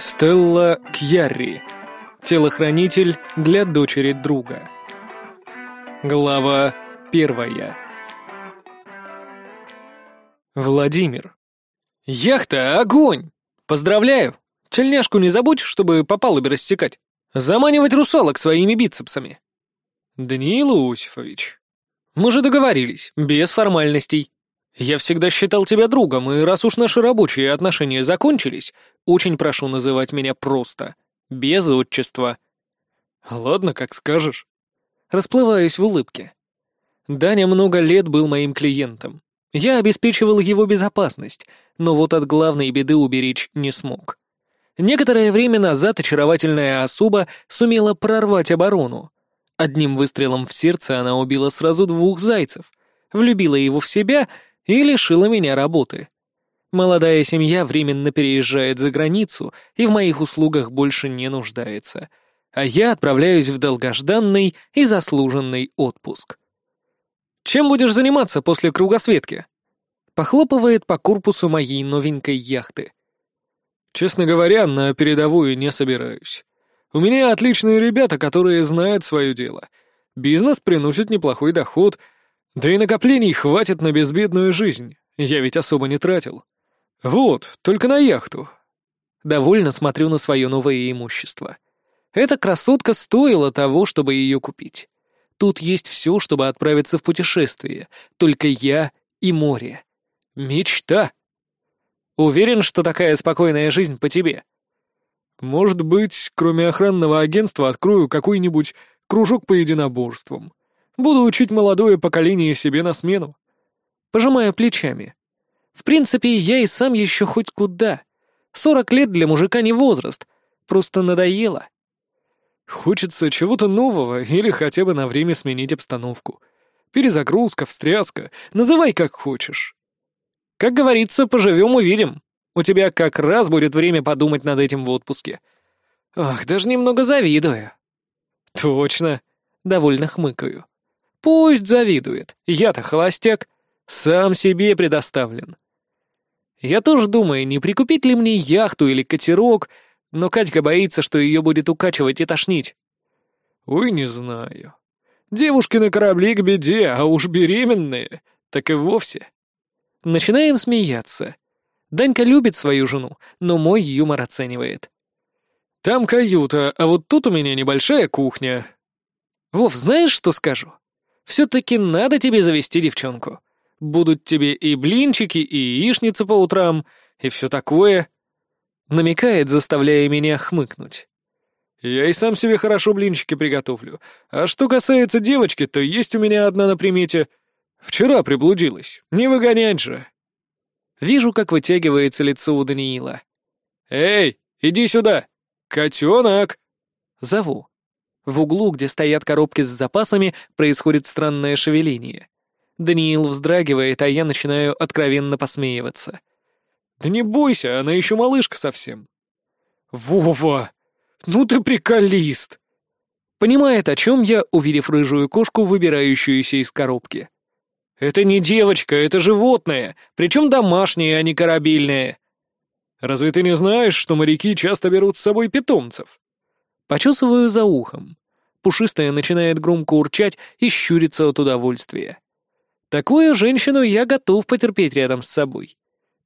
Стелла Кьярри. Телохранитель для дочери друга. Глава первая. Владимир. Яхта — огонь! Поздравляю! Тельняшку не забудь, чтобы по палубе рассекать. Заманивать русалок своими бицепсами. Даниил Иосифович. Мы же договорились, без формальностей. Я всегда считал тебя другом, и раз уж наши рабочие отношения закончились, очень прошу называть меня просто, без отчества. Ладно, как скажешь. Расплываюсь в улыбке. Даня много лет был моим клиентом. Я обеспечивал его безопасность, но вот от главной беды уберечь не смог. Некоторое время назад очаровательная особа сумела прорвать оборону. Одним выстрелом в сердце она убила сразу двух зайцев, влюбила его в себя и лишила меня работы. Молодая семья временно переезжает за границу и в моих услугах больше не нуждается, а я отправляюсь в долгожданный и заслуженный отпуск. «Чем будешь заниматься после кругосветки?» Похлопывает по корпусу моей новенькой яхты. «Честно говоря, на передовую не собираюсь. У меня отличные ребята, которые знают свое дело. Бизнес приносит неплохой доход, да и накоплений хватит на безбедную жизнь. Я ведь особо не тратил. Вот, только на яхту. Довольно смотрю на свое новое имущество. Эта красотка стоила того, чтобы ее купить. Тут есть все, чтобы отправиться в путешествие. Только я и море. Мечта. Уверен, что такая спокойная жизнь по тебе. Может быть, кроме охранного агентства открою какой-нибудь кружок по единоборствам. Буду учить молодое поколение себе на смену. Пожимая плечами. В принципе, я и сам еще хоть куда. Сорок лет для мужика не возраст. Просто надоело. Хочется чего-то нового или хотя бы на время сменить обстановку. Перезагрузка, встряска, называй как хочешь. Как говорится, поживем увидим. У тебя как раз будет время подумать над этим в отпуске. Ах, даже немного завидую. Точно. Довольно хмыкаю. Пусть завидует. Я-то холостяк. Сам себе предоставлен. Я тоже думаю, не прикупить ли мне яхту или катерок, но Катька боится, что ее будет укачивать и тошнить. Ой, не знаю. Девушки на корабле к беде, а уж беременные, так и вовсе. Начинаем смеяться. Данька любит свою жену, но мой юмор оценивает. Там каюта, а вот тут у меня небольшая кухня. Вов, знаешь, что скажу? Все-таки надо тебе завести девчонку. Будут тебе и блинчики, и яичница по утрам, и все такое. Намекает, заставляя меня хмыкнуть. Я и сам себе хорошо блинчики приготовлю. А что касается девочки, то есть у меня одна на примете. Вчера приблудилась. Не выгонять же. Вижу, как вытягивается лицо у Даниила. «Эй, иди сюда! Котенок!» Зову. В углу, где стоят коробки с запасами, происходит странное шевеление. Даниил вздрагивает, а я начинаю откровенно посмеиваться. «Да не бойся, она еще малышка совсем». «Вова! Ну ты приколист!» Понимает, о чем я, увидев рыжую кошку, выбирающуюся из коробки. «Это не девочка, это животное, причем домашнее, а не корабельное». «Разве ты не знаешь, что моряки часто берут с собой питомцев?» Почесываю за ухом. Пушистая начинает громко урчать и щуриться от удовольствия. Такую женщину я готов потерпеть рядом с собой.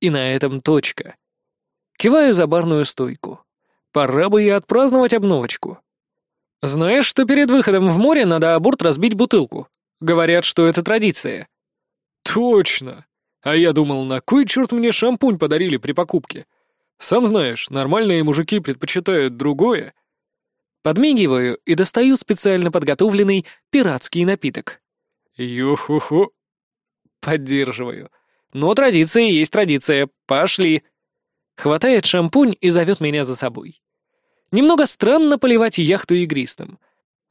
И на этом точка. Киваю за барную стойку. Пора бы и отпраздновать обновочку. Знаешь, что перед выходом в море надо о борт разбить бутылку? Говорят, что это традиция. Точно. А я думал, на кой черт мне шампунь подарили при покупке? Сам знаешь, нормальные мужики предпочитают другое. Подмигиваю и достаю специально подготовленный пиратский напиток. Ю-ху-ху. Поддерживаю. Но традиция есть традиция. Пошли. Хватает шампунь и зовет меня за собой. Немного странно поливать яхту игристым.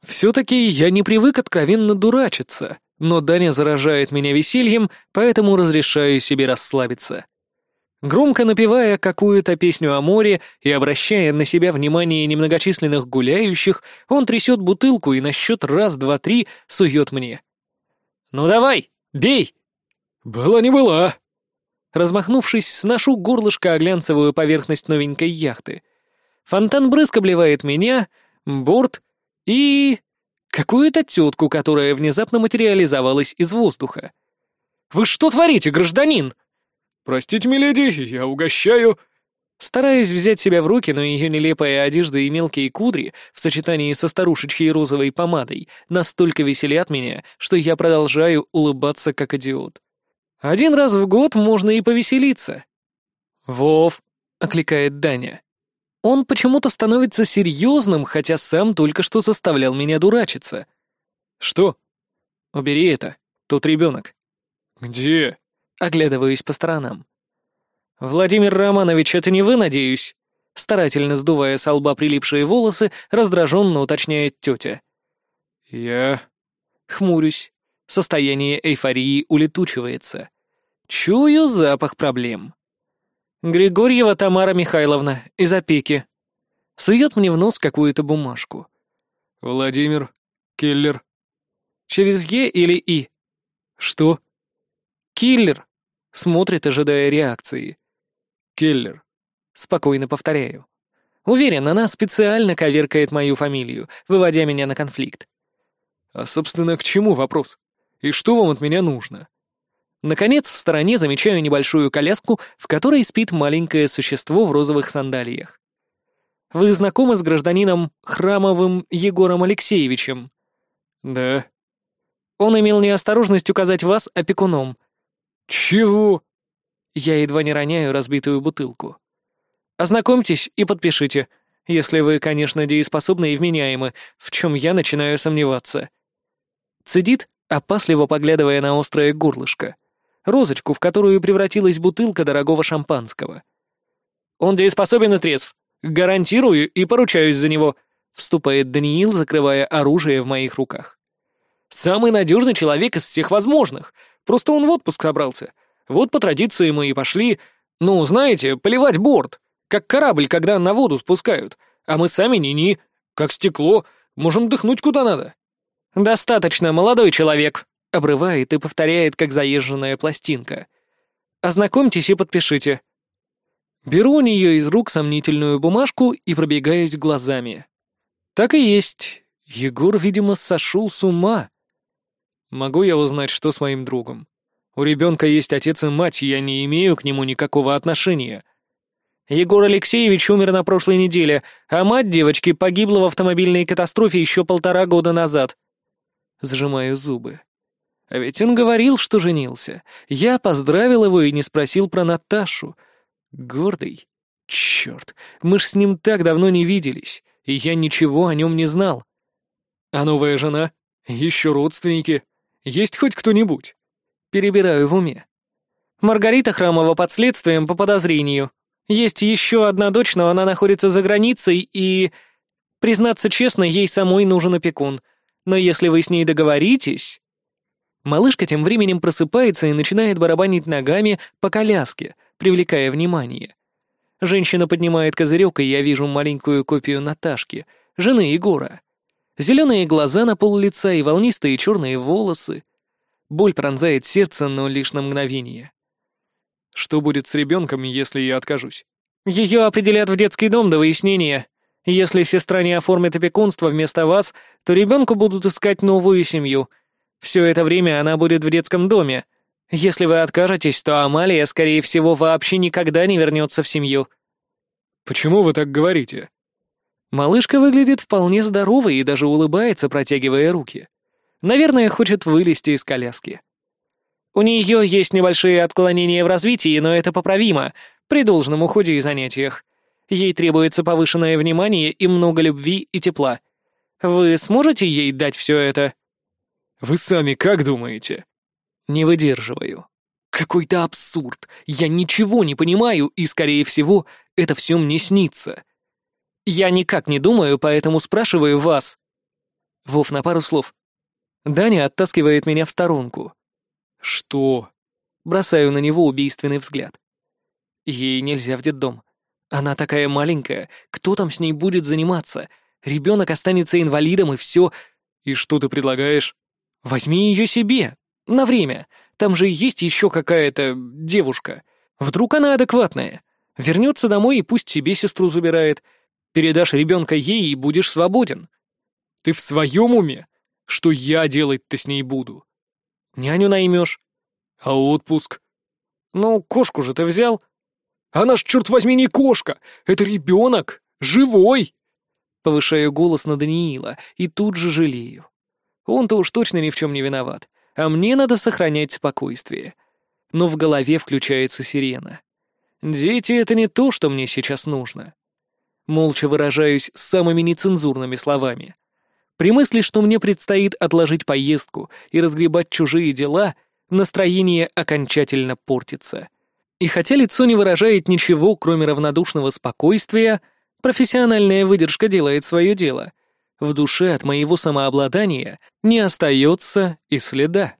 Все-таки я не привык откровенно дурачиться, но Даня заражает меня весельем, поэтому разрешаю себе расслабиться. Громко напевая какую-то песню о море и обращая на себя внимание немногочисленных гуляющих, он трясет бутылку и на счет раз, два, три сует мне. «Ну давай, бей!» «Была не была!» Размахнувшись, сношу горлышко о поверхность новенькой яхты. Фонтан брызг обливает меня, борт и... какую-то тетку, которая внезапно материализовалась из воздуха. «Вы что творите, гражданин?» «Простите, миледи, я угощаю...» Стараюсь взять себя в руки, но ее нелепая одежда и мелкие кудри в сочетании со старушечьей розовой помадой настолько веселят меня, что я продолжаю улыбаться как идиот. Один раз в год можно и повеселиться. «Вов», — окликает Даня. Он почему-то становится серьезным, хотя сам только что заставлял меня дурачиться. «Что?» «Убери это. Тут ребенок». «Где?» Оглядываюсь по сторонам. «Владимир Романович, это не вы, надеюсь?» Старательно сдувая с лба прилипшие волосы, раздраженно уточняет тетя. «Я...» Хмурюсь. Состояние эйфории улетучивается. Чую запах проблем. Григорьева Тамара Михайловна, из опеки. Сует мне в нос какую-то бумажку. «Владимир, киллер». Через Е или И? «Что?» «Киллер», — смотрит, ожидая реакции. Келлер. Спокойно повторяю. Уверен, она специально коверкает мою фамилию, выводя меня на конфликт. А, собственно, к чему вопрос? И что вам от меня нужно? Наконец, в стороне замечаю небольшую коляску, в которой спит маленькое существо в розовых сандалиях. Вы знакомы с гражданином Храмовым Егором Алексеевичем? Да. Он имел неосторожность указать вас опекуном. Чего? Я едва не роняю разбитую бутылку. Ознакомьтесь и подпишите, если вы, конечно, дееспособны и вменяемы, в чем я начинаю сомневаться. Цедит, опасливо поглядывая на острое горлышко. Розочку, в которую превратилась бутылка дорогого шампанского. Он дееспособен и трезв. Гарантирую и поручаюсь за него, вступает Даниил, закрывая оружие в моих руках. Самый надежный человек из всех возможных. Просто он в отпуск собрался. Вот по традиции мы и пошли, ну, знаете, поливать борт, как корабль, когда на воду спускают, а мы сами ни-ни, как стекло, можем дыхнуть куда надо. «Достаточно, молодой человек», — обрывает и повторяет, как заезженная пластинка. «Ознакомьтесь и подпишите». Беру у нее из рук сомнительную бумажку и пробегаюсь глазами. Так и есть. Егор, видимо, сошел с ума. Могу я узнать, что с моим другом? У ребенка есть отец и мать, и я не имею к нему никакого отношения. Егор Алексеевич умер на прошлой неделе, а мать девочки погибла в автомобильной катастрофе еще полтора года назад. Сжимаю зубы. А ведь он говорил, что женился. Я поздравил его и не спросил про Наташу. Гордый. Черт, мы ж с ним так давно не виделись, и я ничего о нем не знал. А новая жена? Еще родственники? Есть хоть кто-нибудь? Перебираю в уме. Маргарита Храмова под следствием по подозрению. Есть еще одна дочь, но она находится за границей, и... Признаться честно, ей самой нужен опекун. Но если вы с ней договоритесь... Малышка тем временем просыпается и начинает барабанить ногами по коляске, привлекая внимание. Женщина поднимает козырек, и я вижу маленькую копию Наташки, жены Егора. Зеленые глаза на пол лица и волнистые черные волосы. Боль пронзает сердце, но лишь на мгновение. Что будет с ребенком, если я откажусь? Ее определят в детский дом до выяснения. Если сестра не оформит опекунство вместо вас, то ребенку будут искать новую семью. Все это время она будет в детском доме. Если вы откажетесь, то Амалия, скорее всего, вообще никогда не вернется в семью. Почему вы так говорите? Малышка выглядит вполне здоровой и даже улыбается, протягивая руки. Наверное, хочет вылезти из коляски. У нее есть небольшие отклонения в развитии, но это поправимо, при должном уходе и занятиях. Ей требуется повышенное внимание и много любви и тепла. Вы сможете ей дать все это? Вы сами как думаете? Не выдерживаю. Какой-то абсурд. Я ничего не понимаю, и, скорее всего, это все мне снится. Я никак не думаю, поэтому спрашиваю вас. Вов, на пару слов. Даня оттаскивает меня в сторонку. «Что?» Бросаю на него убийственный взгляд. Ей нельзя в детдом. Она такая маленькая, кто там с ней будет заниматься? Ребенок останется инвалидом и все. И что ты предлагаешь? Возьми ее себе. На время. Там же есть еще какая-то девушка. Вдруг она адекватная. Вернется домой и пусть себе сестру забирает. Передашь ребенка ей и будешь свободен. Ты в своем уме? Что я делать-то с ней буду? Няню наймешь. А отпуск? Ну, кошку же ты взял. Она ж, черт возьми, не кошка! Это ребенок! Живой!» Повышаю голос на Даниила и тут же жалею. Он-то уж точно ни в чем не виноват, а мне надо сохранять спокойствие. Но в голове включается сирена. Дети — это не то, что мне сейчас нужно. Молча выражаюсь самыми нецензурными словами. При мысли, что мне предстоит отложить поездку и разгребать чужие дела, настроение окончательно портится. И хотя лицо не выражает ничего, кроме равнодушного спокойствия, профессиональная выдержка делает свое дело. В душе от моего самообладания не остается и следа.